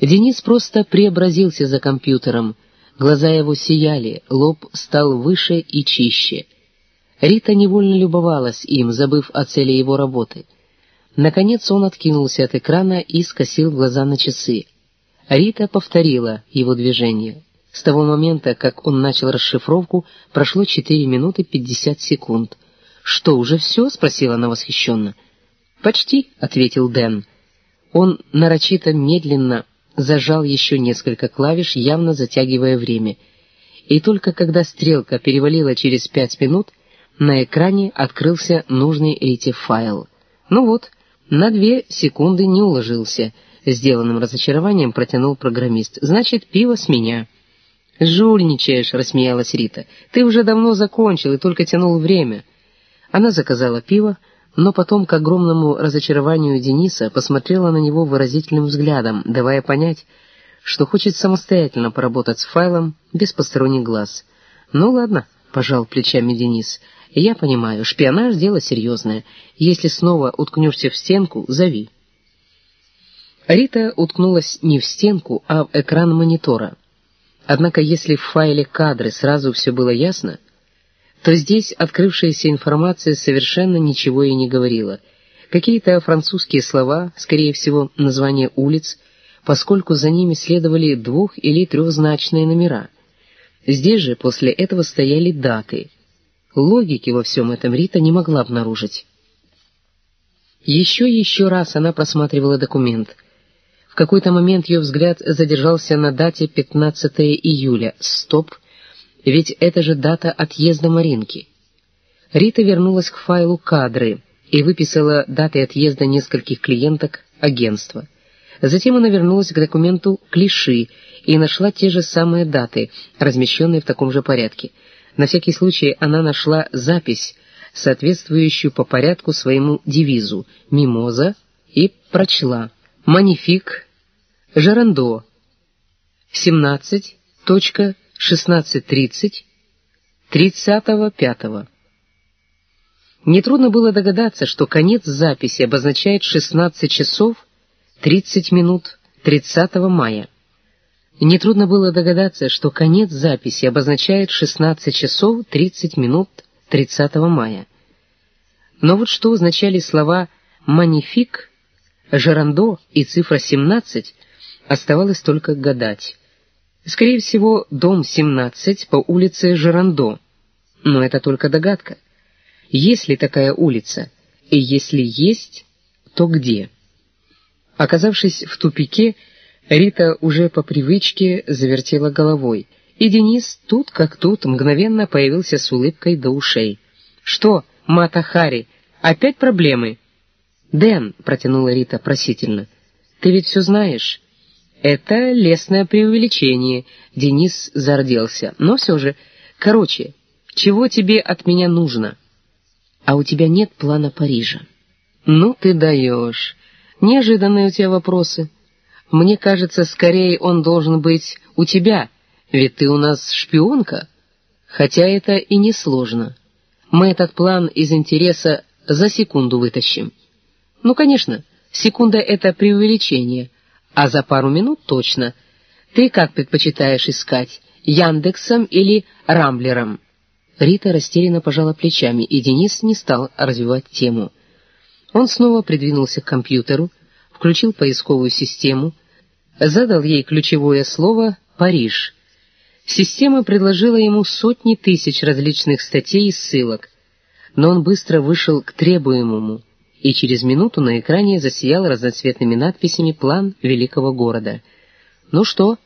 Денис просто преобразился за компьютером. Глаза его сияли, лоб стал выше и чище. Рита невольно любовалась им, забыв о цели его работы. Наконец он откинулся от экрана и скосил глаза на часы. Рита повторила его движение. С того момента, как он начал расшифровку, прошло 4 минуты 50 секунд. «Что, уже все?» — спросила она восхищенно. «Почти», — ответил Дэн. Он нарочито медленно зажал еще несколько клавиш, явно затягивая время. И только когда стрелка перевалила через пять минут, на экране открылся нужный Рите файл. Ну вот, на две секунды не уложился. Сделанным разочарованием протянул программист. «Значит, пиво с меня». «Жульничаешь», — рассмеялась Рита. «Ты уже давно закончил и только тянул время». Она заказала пиво, но потом, к огромному разочарованию Дениса, посмотрела на него выразительным взглядом, давая понять, что хочет самостоятельно поработать с файлом без посторонних глаз. «Ну ладно», — пожал плечами Денис, — я понимаю, шпионаж — дело серьезное. Если снова уткнешься в стенку, зови. Рита уткнулась не в стенку, а в экран монитора. Однако если в файле кадры сразу все было ясно, то здесь открывшаяся информация совершенно ничего и не говорила. Какие-то французские слова, скорее всего, названия улиц, поскольку за ними следовали двух- или трехзначные номера. Здесь же после этого стояли даты — Логики во всем этом Рита не могла обнаружить. Еще и еще раз она просматривала документ. В какой-то момент ее взгляд задержался на дате 15 июля. Стоп, ведь это же дата отъезда Маринки. Рита вернулась к файлу «Кадры» и выписала даты отъезда нескольких клиенток агентства. Затем она вернулась к документу «Клиши» и нашла те же самые даты, размещенные в таком же порядке — на всякий случай она нашла запись, соответствующую по порядку своему девизу «Мимоза» и прочла «Манифик Жерандо 17.16.30 30.05». Нетрудно было догадаться, что конец записи обозначает 16 часов 30 минут 30 мая. Нетрудно было догадаться, что конец записи обозначает 16 часов 30 минут 30 мая. Но вот что означали слова «манифик», «жерандо» и цифра 17, оставалось только гадать. Скорее всего, дом 17 по улице Жерандо. Но это только догадка. Есть ли такая улица? И если есть, то где? Оказавшись в тупике, Рита уже по привычке завертела головой, и Денис тут как тут мгновенно появился с улыбкой до ушей. «Что, Мата Хари, опять проблемы?» «Дэн», — протянула Рита просительно, — «ты ведь все знаешь?» «Это лесное преувеличение», — Денис зарделся. «Но все же, короче, чего тебе от меня нужно?» «А у тебя нет плана Парижа». «Ну ты даешь. Неожиданные у тебя вопросы». Мне кажется, скорее он должен быть у тебя, ведь ты у нас шпионка. Хотя это и не сложно. Мы этот план из интереса за секунду вытащим. Ну, конечно, секунда — это преувеличение, а за пару минут точно. Ты как предпочитаешь искать, Яндексом или Рамблером?» Рита растерянно пожала плечами, и Денис не стал развивать тему. Он снова придвинулся к компьютеру, включил поисковую систему, задал ей ключевое слово «Париж». Система предложила ему сотни тысяч различных статей и ссылок, но он быстро вышел к требуемому, и через минуту на экране засиял разноцветными надписями план великого города. «Ну что?»